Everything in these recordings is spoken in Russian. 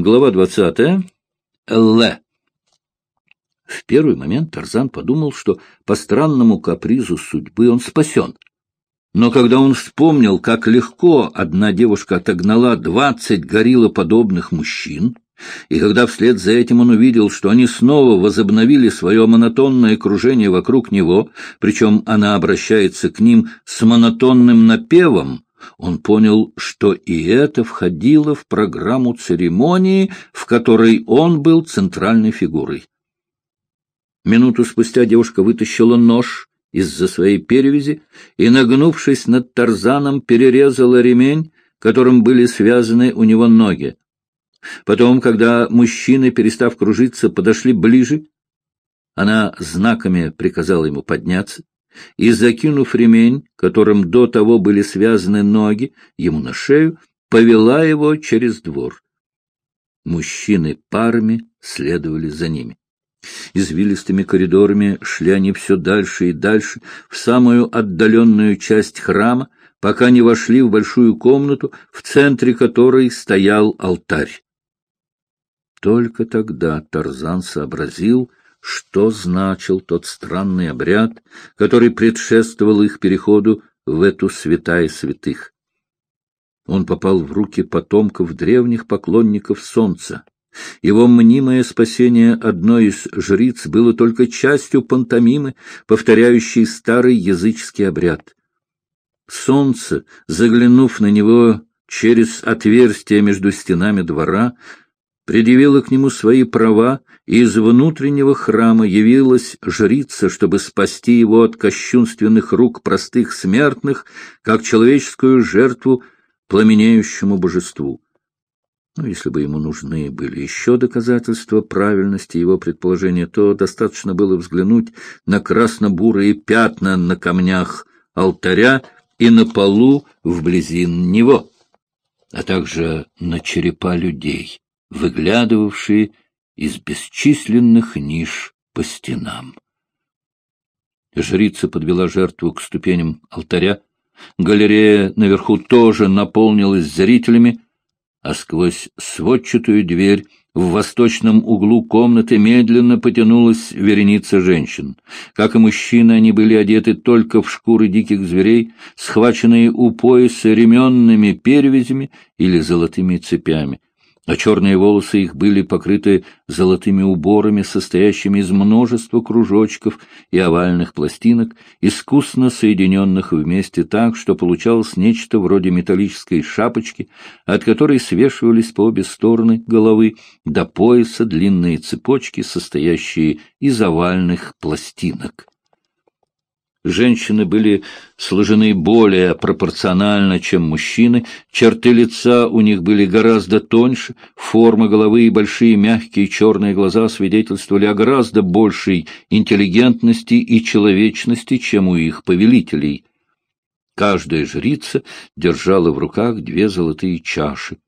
Глава двадцатая. Л. В первый момент Тарзан подумал, что по странному капризу судьбы он спасен. Но когда он вспомнил, как легко одна девушка отогнала двадцать гориллоподобных мужчин, и когда вслед за этим он увидел, что они снова возобновили свое монотонное кружение вокруг него, причем она обращается к ним с монотонным напевом, он понял, что и это входило в программу церемонии, в которой он был центральной фигурой. Минуту спустя девушка вытащила нож из-за своей перевязи и, нагнувшись над Тарзаном, перерезала ремень, которым были связаны у него ноги. Потом, когда мужчины, перестав кружиться, подошли ближе, она знаками приказала ему подняться и, закинув ремень, которым до того были связаны ноги, ему на шею, повела его через двор. Мужчины парами следовали за ними. Извилистыми коридорами шли они все дальше и дальше, в самую отдаленную часть храма, пока не вошли в большую комнату, в центре которой стоял алтарь. Только тогда Тарзан сообразил, что значил тот странный обряд, который предшествовал их переходу в эту святая святых. Он попал в руки потомков древних поклонников солнца. Его мнимое спасение одной из жриц было только частью пантомимы, повторяющей старый языческий обряд. Солнце, заглянув на него через отверстие между стенами двора, предъявила к нему свои права, и из внутреннего храма явилась жрица, чтобы спасти его от кощунственных рук простых смертных, как человеческую жертву пламенеющему божеству. Но ну, если бы ему нужны были еще доказательства правильности его предположения, то достаточно было взглянуть на красно-бурые пятна на камнях алтаря и на полу вблизи него, а также на черепа людей выглядывавшие из бесчисленных ниш по стенам. Жрица подвела жертву к ступеням алтаря. Галерея наверху тоже наполнилась зрителями, а сквозь сводчатую дверь в восточном углу комнаты медленно потянулась вереница женщин. Как и мужчины, они были одеты только в шкуры диких зверей, схваченные у пояса ременными перевязями или золотыми цепями а черные волосы их были покрыты золотыми уборами, состоящими из множества кружочков и овальных пластинок, искусно соединенных вместе так, что получалось нечто вроде металлической шапочки, от которой свешивались по обе стороны головы до пояса длинные цепочки, состоящие из овальных пластинок. Женщины были сложены более пропорционально, чем мужчины, черты лица у них были гораздо тоньше, форма головы и большие мягкие черные глаза свидетельствовали о гораздо большей интеллигентности и человечности, чем у их повелителей. Каждая жрица держала в руках две золотые чаши,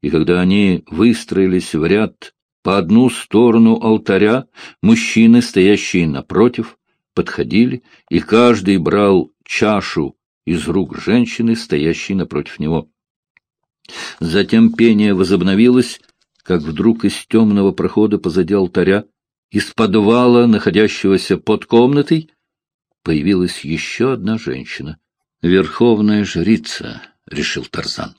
и когда они выстроились в ряд по одну сторону алтаря, мужчины, стоящие напротив, подходили, и каждый брал чашу из рук женщины, стоящей напротив него. Затем пение возобновилось, как вдруг из темного прохода позади алтаря, из подвала, находящегося под комнатой, появилась еще одна женщина. «Верховная жрица», — решил Тарзан.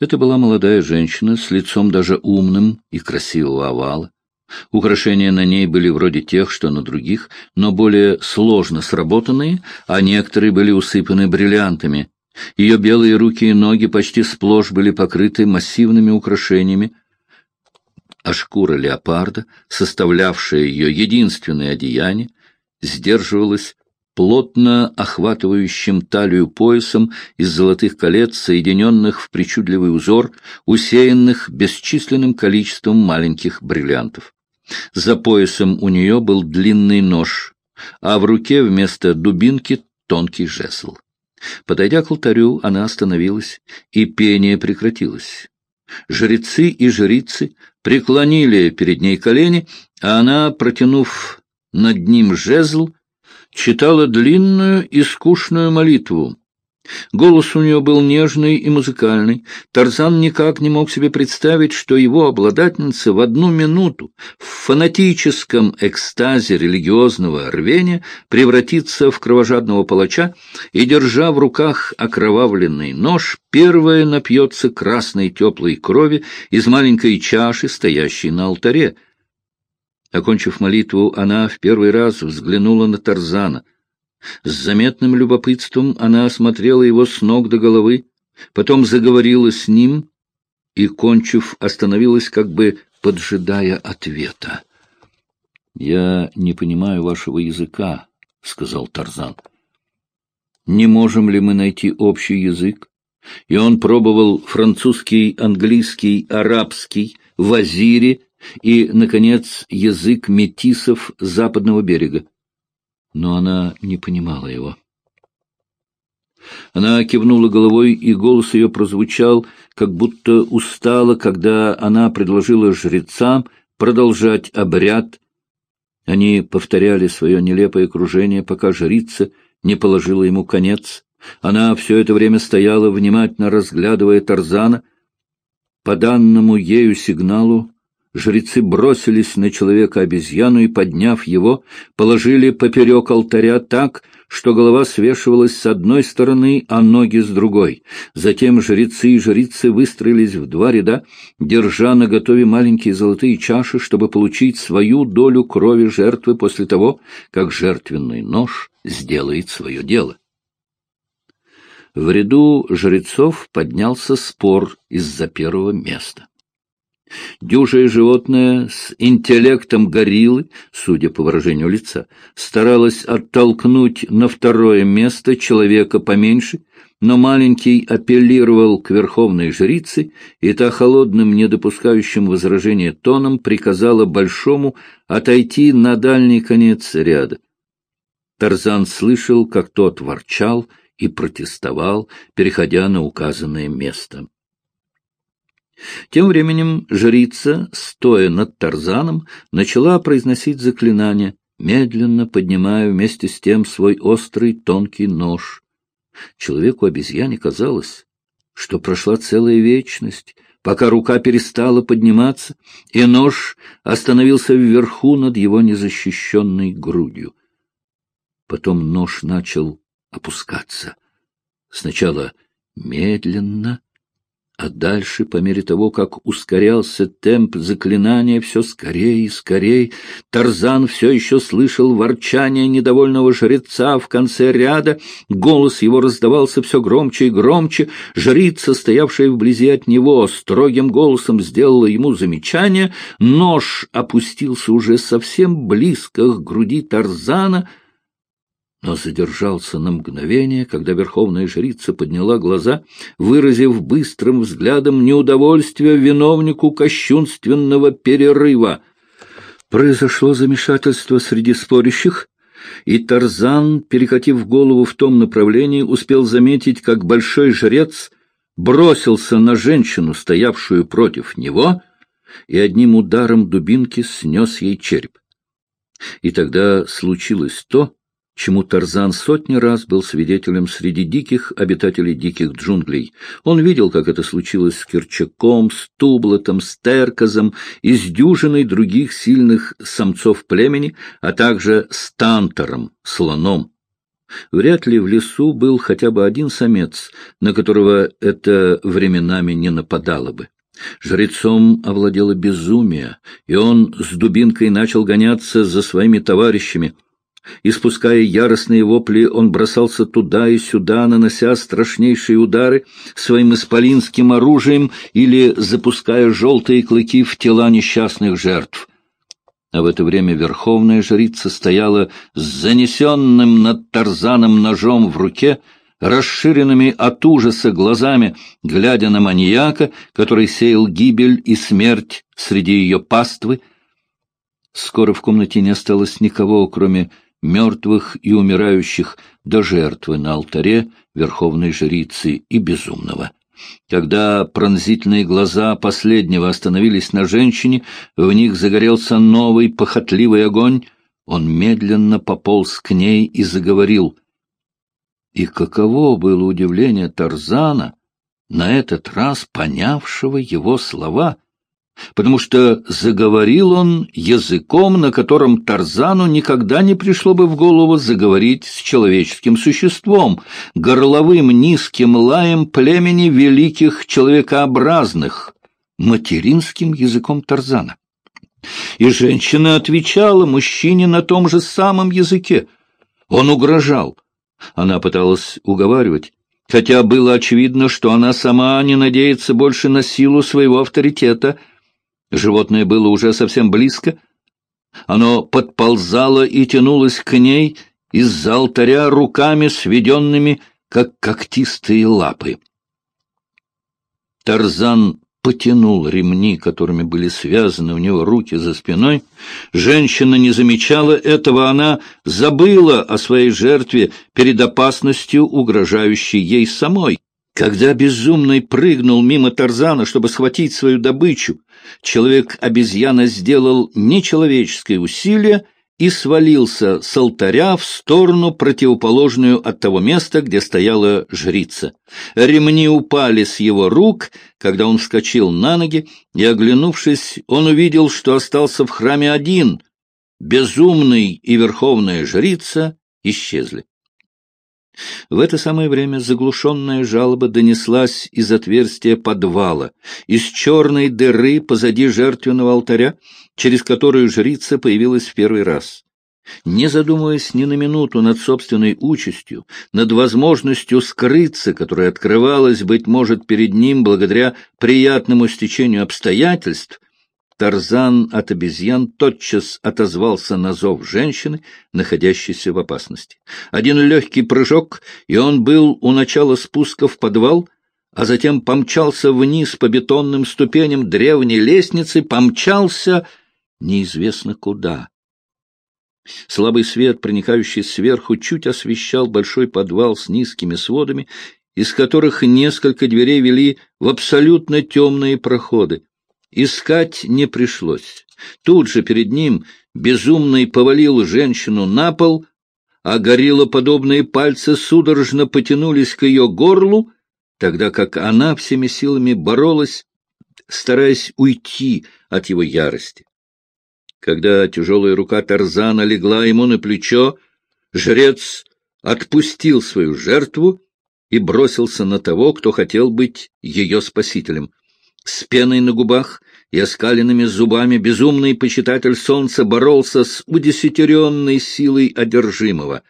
Это была молодая женщина с лицом даже умным и красивого овала. Украшения на ней были вроде тех, что на других, но более сложно сработанные, а некоторые были усыпаны бриллиантами. Ее белые руки и ноги почти сплошь были покрыты массивными украшениями, а шкура леопарда, составлявшая ее единственное одеяние, сдерживалась плотно охватывающим талию поясом из золотых колец, соединенных в причудливый узор, усеянных бесчисленным количеством маленьких бриллиантов. За поясом у нее был длинный нож, а в руке вместо дубинки тонкий жезл. Подойдя к алтарю, она остановилась, и пение прекратилось. Жрецы и жрицы преклонили перед ней колени, а она, протянув над ним жезл, читала длинную и скучную молитву. Голос у нее был нежный и музыкальный. Тарзан никак не мог себе представить, что его обладательница в одну минуту в фанатическом экстазе религиозного рвения превратится в кровожадного палача и, держа в руках окровавленный нож, первая напьется красной теплой крови из маленькой чаши, стоящей на алтаре. Окончив молитву, она в первый раз взглянула на Тарзана — с заметным любопытством она осмотрела его с ног до головы, потом заговорила с ним и, кончив, остановилась, как бы поджидая ответа. — Я не понимаю вашего языка, — сказал Тарзан. — Не можем ли мы найти общий язык? И он пробовал французский, английский, арабский, вазири и, наконец, язык метисов западного берега но она не понимала его. Она кивнула головой, и голос ее прозвучал, как будто устала, когда она предложила жрецам продолжать обряд. Они повторяли свое нелепое окружение, пока жрица не положила ему конец. Она все это время стояла, внимательно разглядывая Тарзана. По данному ею сигналу Жрецы бросились на человека-обезьяну и, подняв его, положили поперек алтаря так, что голова свешивалась с одной стороны, а ноги с другой. Затем жрецы и жрицы выстроились в два ряда, держа на готове маленькие золотые чаши, чтобы получить свою долю крови жертвы после того, как жертвенный нож сделает свое дело. В ряду жрецов поднялся спор из-за первого места. Дюжее животное с интеллектом гориллы, судя по выражению лица, старалось оттолкнуть на второе место человека поменьше, но маленький апеллировал к верховной жрице, и та холодным, не допускающим возражения тоном приказала большому отойти на дальний конец ряда. Тарзан слышал, как тот ворчал и протестовал, переходя на указанное место. Тем временем жрица, стоя над Тарзаном, начала произносить заклинание, медленно поднимая вместе с тем свой острый тонкий нож. Человеку-обезьяне казалось, что прошла целая вечность, пока рука перестала подниматься, и нож остановился вверху над его незащищенной грудью. Потом нож начал опускаться. Сначала медленно, а дальше, по мере того, как ускорялся темп заклинания, все скорее и скорее, Тарзан все еще слышал ворчание недовольного жреца в конце ряда, голос его раздавался все громче и громче, жрица, стоявшая вблизи от него, строгим голосом сделала ему замечание, нож опустился уже совсем близко к груди Тарзана — но задержался на мгновение, когда верховная жрица подняла глаза, выразив быстрым взглядом неудовольствие виновнику кощунственного перерыва. Произошло замешательство среди спорящих, и Тарзан, перекатив голову в том направлении, успел заметить, как большой жрец бросился на женщину, стоявшую против него, и одним ударом дубинки снес ей череп. И тогда случилось то, чему Тарзан сотни раз был свидетелем среди диких обитателей диких джунглей. Он видел, как это случилось с Керчаком, с Тублотом, с Терказом и с дюжиной других сильных самцов племени, а также с Тантором, слоном. Вряд ли в лесу был хотя бы один самец, на которого это временами не нападало бы. Жрецом овладело безумие, и он с дубинкой начал гоняться за своими товарищами — Испуская яростные вопли, он бросался туда и сюда, нанося страшнейшие удары своим исполинским оружием или запуская желтые клыки в тела несчастных жертв. А в это время верховная жрица стояла с занесенным над Тарзаном ножом в руке, расширенными от ужаса глазами, глядя на маньяка, который сеял гибель и смерть среди ее паствы. Скоро в комнате не осталось никого, кроме мертвых и умирающих до жертвы на алтаре верховной жрицы и безумного. Когда пронзительные глаза последнего остановились на женщине, в них загорелся новый похотливый огонь, он медленно пополз к ней и заговорил. И каково было удивление Тарзана, на этот раз понявшего его слова, потому что заговорил он языком, на котором Тарзану никогда не пришло бы в голову заговорить с человеческим существом, горловым низким лаем племени великих человекообразных, материнским языком Тарзана. И женщина отвечала мужчине на том же самом языке. Он угрожал. Она пыталась уговаривать, хотя было очевидно, что она сама не надеется больше на силу своего авторитета. Животное было уже совсем близко. Оно подползало и тянулось к ней из-за алтаря руками, сведенными, как когтистые лапы. Тарзан потянул ремни, которыми были связаны у него руки за спиной. Женщина не замечала этого, она забыла о своей жертве перед опасностью, угрожающей ей самой. Когда безумный прыгнул мимо Тарзана, чтобы схватить свою добычу, человек-обезьяна сделал нечеловеческое усилие — и свалился с алтаря в сторону, противоположную от того места, где стояла жрица. Ремни упали с его рук, когда он вскочил на ноги, и, оглянувшись, он увидел, что остался в храме один. Безумный и верховная жрица исчезли. В это самое время заглушенная жалоба донеслась из отверстия подвала, из черной дыры позади жертвенного алтаря, через которую жрица появилась в первый раз. Не задумываясь ни на минуту над собственной участью, над возможностью скрыться, которая открывалась, быть может, перед ним благодаря приятному стечению обстоятельств, Тарзан от обезьян тотчас отозвался на зов женщины, находящейся в опасности. Один легкий прыжок, и он был у начала спуска в подвал, а затем помчался вниз по бетонным ступеням древней лестницы, помчался неизвестно куда. Слабый свет, проникающий сверху, чуть освещал большой подвал с низкими сводами, из которых несколько дверей вели в абсолютно темные проходы. Искать не пришлось. Тут же перед ним безумный повалил женщину на пол, а гориллоподобные пальцы судорожно потянулись к ее горлу, тогда как она всеми силами боролась, стараясь уйти от его ярости. Когда тяжелая рука Тарзана легла ему на плечо, жрец отпустил свою жертву и бросился на того, кто хотел быть ее спасителем. С пеной на губах и оскаленными зубами безумный почитатель солнца боролся с удесятеренной силой одержимого.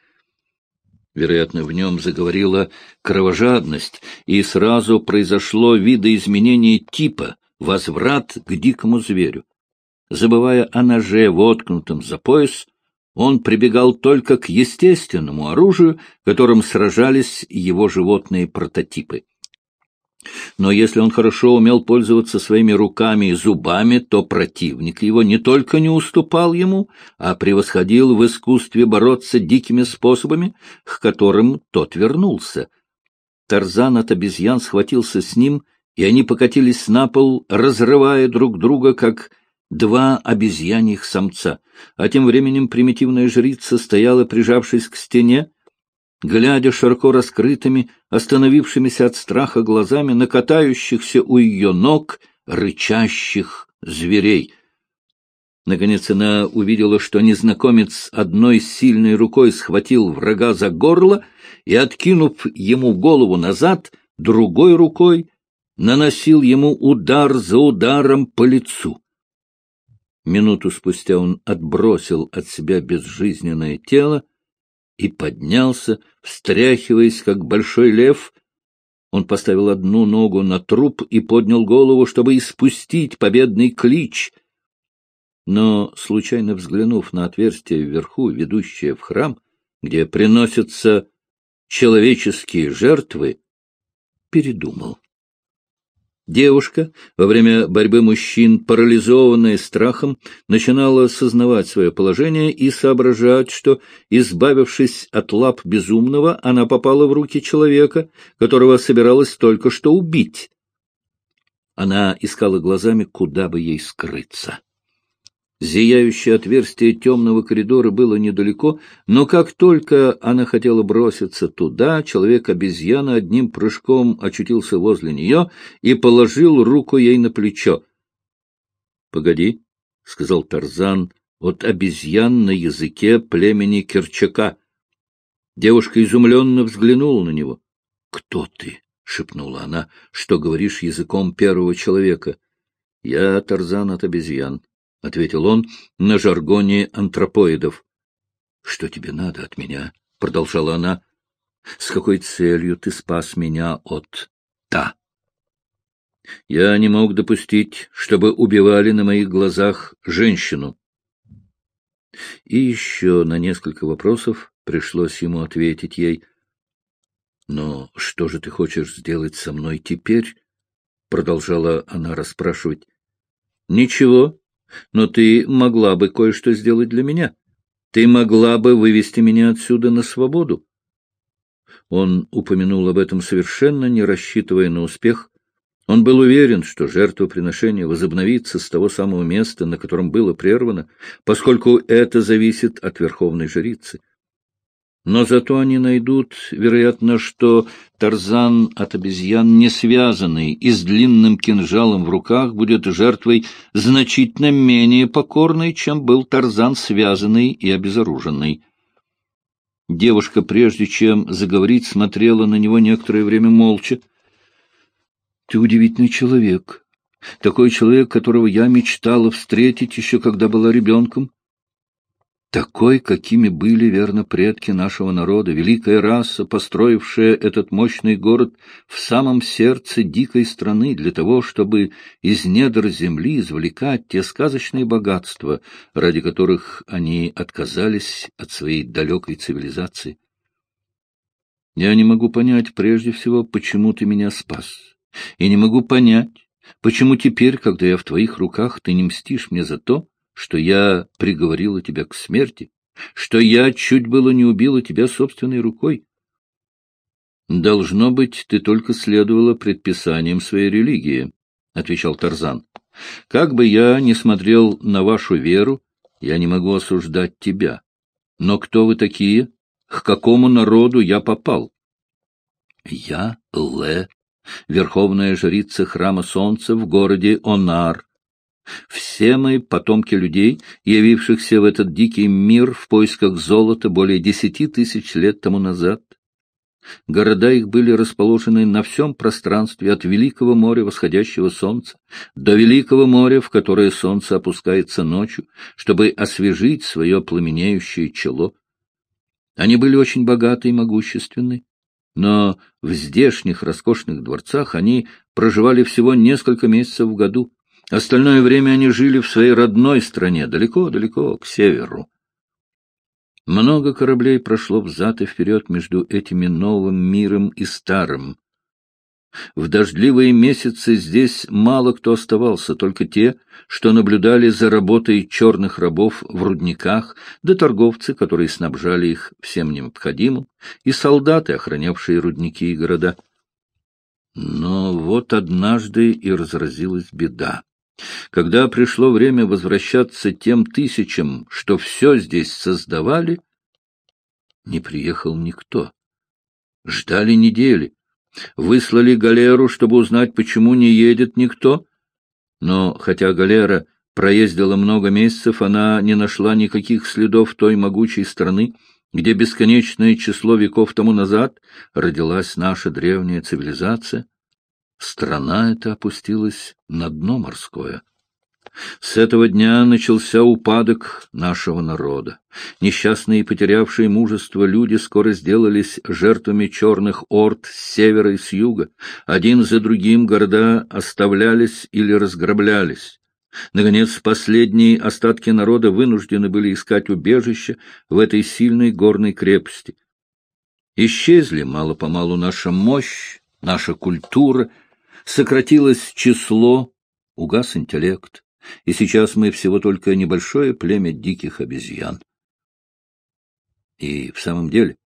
Вероятно, в нем заговорила кровожадность, и сразу произошло видоизменение типа, возврат к дикому зверю. Забывая о ноже, воткнутом за пояс, он прибегал только к естественному оружию, которым сражались его животные прототипы. Но если он хорошо умел пользоваться своими руками и зубами, то противник его не только не уступал ему, а превосходил в искусстве бороться дикими способами, к которым тот вернулся. Тарзан от обезьян схватился с ним, и они покатились на пол, разрывая друг друга, как два обезьяньих самца. А тем временем примитивная жрица стояла, прижавшись к стене, глядя широко раскрытыми, остановившимися от страха глазами на катающихся у ее ног рычащих зверей. Наконец она увидела, что незнакомец одной сильной рукой схватил врага за горло и, откинув ему голову назад, другой рукой наносил ему удар за ударом по лицу. Минуту спустя он отбросил от себя безжизненное тело, и поднялся, встряхиваясь, как большой лев. Он поставил одну ногу на труп и поднял голову, чтобы испустить победный клич. Но, случайно взглянув на отверстие вверху, ведущее в храм, где приносятся человеческие жертвы, передумал. Девушка, во время борьбы мужчин, парализованная страхом, начинала осознавать свое положение и соображать, что, избавившись от лап безумного, она попала в руки человека, которого собиралась только что убить. Она искала глазами, куда бы ей скрыться. Зияющее отверстие темного коридора было недалеко, но как только она хотела броситься туда, человек-обезьяна одним прыжком очутился возле нее и положил руку ей на плечо. — Погоди, — сказал Тарзан, — от обезьян на языке племени Керчака. Девушка изумленно взглянула на него. — Кто ты? — шепнула она. — Что говоришь языком первого человека? — Я Тарзан от обезьян. — ответил он на жаргоне антропоидов. — Что тебе надо от меня? — продолжала она. — С какой целью ты спас меня от «та»? Я не мог допустить, чтобы убивали на моих глазах женщину. И еще на несколько вопросов пришлось ему ответить ей. — Но что же ты хочешь сделать со мной теперь? — продолжала она расспрашивать. — Ничего, но ты могла бы кое-что сделать для меня. Ты могла бы вывести меня отсюда на свободу. Он упомянул об этом совершенно не рассчитывая на успех. Он был уверен, что жертвоприношение возобновится с того самого места, на котором было прервано, поскольку это зависит от верховной жрицы. Но зато они найдут, вероятно, что Тарзан от обезьян не связанный и с длинным кинжалом в руках будет жертвой значительно менее покорной, чем был Тарзан связанный и обезоруженный. Девушка, прежде чем заговорить, смотрела на него некоторое время молча. — Ты удивительный человек. Такой человек, которого я мечтала встретить еще когда была ребенком такой, какими были, верно, предки нашего народа, великая раса, построившая этот мощный город в самом сердце дикой страны для того, чтобы из недр земли извлекать те сказочные богатства, ради которых они отказались от своей далекой цивилизации. Я не могу понять, прежде всего, почему ты меня спас, и не могу понять, почему теперь, когда я в твоих руках, ты не мстишь мне за то, что я приговорила тебя к смерти, что я чуть было не убила тебя собственной рукой. Должно быть, ты только следовала предписаниям своей религии, — отвечал Тарзан. Как бы я ни смотрел на вашу веру, я не могу осуждать тебя. Но кто вы такие? К какому народу я попал? Я Ле, верховная жрица храма солнца в городе Онар, все мы потомки людей, явившихся в этот дикий мир в поисках золота более десяти тысяч лет тому назад. Города их были расположены на всем пространстве от Великого моря восходящего солнца до Великого моря, в которое солнце опускается ночью, чтобы освежить свое пламенеющее чело. Они были очень богаты и могущественны, но в здешних роскошных дворцах они проживали всего несколько месяцев в году, Остальное время они жили в своей родной стране, далеко-далеко, к северу. Много кораблей прошло взад и вперед между этими новым миром и старым. В дождливые месяцы здесь мало кто оставался, только те, что наблюдали за работой черных рабов в рудниках, да торговцы, которые снабжали их всем необходимым, и солдаты, охранявшие рудники и города. Но вот однажды и разразилась беда. Когда пришло время возвращаться тем тысячам, что все здесь создавали, не приехал никто. Ждали недели. Выслали галеру, чтобы узнать, почему не едет никто. Но хотя галера проездила много месяцев, она не нашла никаких следов той могучей страны, где бесконечное число веков тому назад родилась наша древняя цивилизация. Страна эта опустилась на дно морское. С этого дня начался упадок нашего народа. Несчастные и потерявшие мужество люди скоро сделались жертвами черных орд с севера и с юга. Один за другим города оставлялись или разграблялись. Наконец, последние остатки народа вынуждены были искать убежище в этой сильной горной крепости. Исчезли мало-помалу наша мощь, наша культура — Сократилось число, угас интеллект, и сейчас мы всего только небольшое племя диких обезьян. И в самом деле,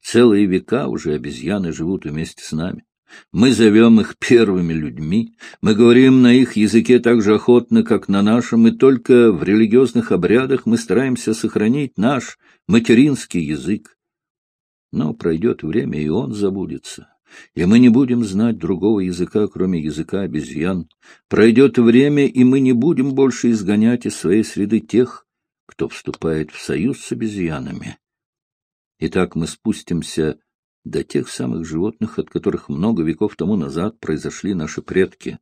целые века уже обезьяны живут вместе с нами. Мы зовем их первыми людьми, мы говорим на их языке так же охотно, как на нашем, и только в религиозных обрядах мы стараемся сохранить наш материнский язык. Но пройдет время, и он забудется, и мы не будем знать другого языка, кроме языка обезьян. Пройдет время, и мы не будем больше изгонять из своей среды тех, кто вступает в союз с обезьянами. Итак, мы спустимся до тех самых животных, от которых много веков тому назад произошли наши предки.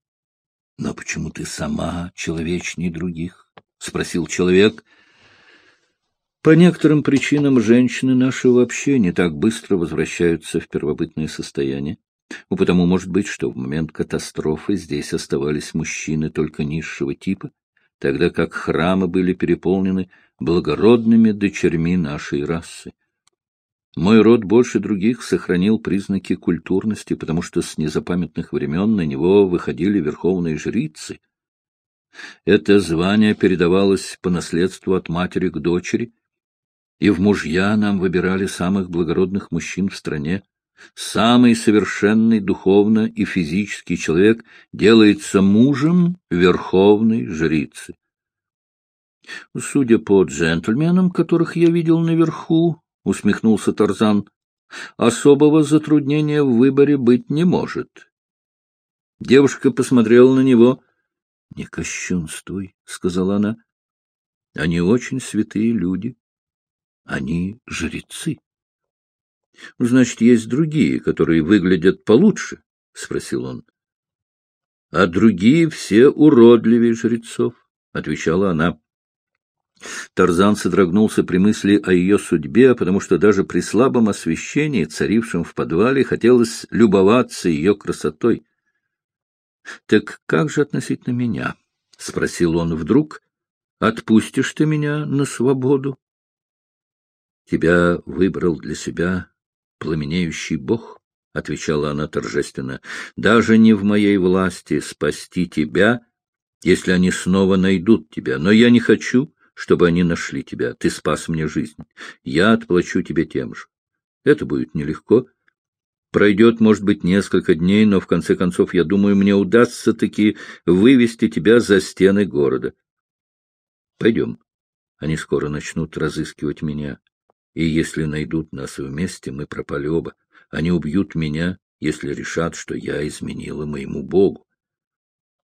— Но почему ты сама человечней других? — спросил человек. — По некоторым причинам женщины наши вообще не так быстро возвращаются в первобытное состояние. Ну, потому может быть, что в момент катастрофы здесь оставались мужчины только низшего типа, тогда как храмы были переполнены благородными дочерьми нашей расы. Мой род больше других сохранил признаки культурности, потому что с незапамятных времен на него выходили верховные жрицы. Это звание передавалось по наследству от матери к дочери, и в мужья нам выбирали самых благородных мужчин в стране. Самый совершенный духовно и физический человек делается мужем верховной жрицы. Судя по джентльменам, которых я видел наверху, — усмехнулся Тарзан. — Особого затруднения в выборе быть не может. Девушка посмотрела на него. — Не кощунствуй, — сказала она. — Они очень святые люди. Они жрецы. — Значит, есть другие, которые выглядят получше? — спросил он. — А другие все уродливее жрецов, — отвечала она. Тарзан содрогнулся при мысли о ее судьбе, потому что даже при слабом освещении, царившем в подвале, хотелось любоваться ее красотой. — Так как же относительно меня? — спросил он вдруг. — Отпустишь ты меня на свободу? — Тебя выбрал для себя пламенеющий бог, — отвечала она торжественно. — Даже не в моей власти спасти тебя, если они снова найдут тебя, но я не хочу чтобы они нашли тебя. Ты спас мне жизнь. Я отплачу тебе тем же. Это будет нелегко. Пройдет, может быть, несколько дней, но в конце концов, я думаю, мне удастся таки вывести тебя за стены города. Пойдем. Они скоро начнут разыскивать меня. И если найдут нас вместе, мы пропали оба. Они убьют меня, если решат, что я изменила моему Богу.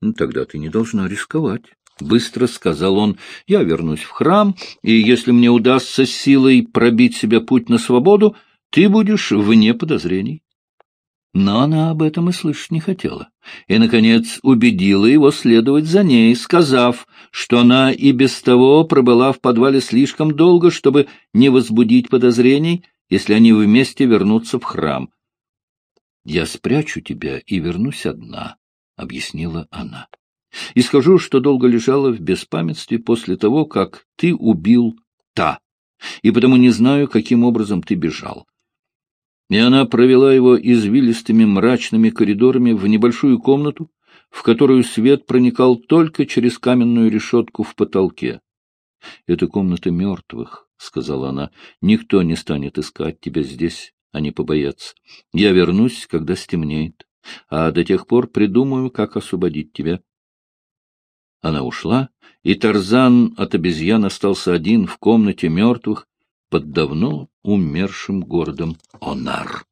Ну, тогда ты не должна рисковать. — быстро сказал он, — я вернусь в храм, и если мне удастся силой пробить себе путь на свободу, ты будешь вне подозрений. Но она об этом и слышать не хотела, и, наконец, убедила его следовать за ней, сказав, что она и без того пробыла в подвале слишком долго, чтобы не возбудить подозрений, если они вместе вернутся в храм. — Я спрячу тебя и вернусь одна, — объяснила она и скажу, что долго лежала в беспамятстве после того, как ты убил та, и потому не знаю, каким образом ты бежал. И она провела его извилистыми мрачными коридорами в небольшую комнату, в которую свет проникал только через каменную решетку в потолке. — Это комната мертвых, — сказала она. — Никто не станет искать тебя здесь, они побоятся. Я вернусь, когда стемнеет, а до тех пор придумаю, как освободить тебя. Она ушла, и Тарзан от обезьян остался один в комнате мертвых под давно умершим городом Онар.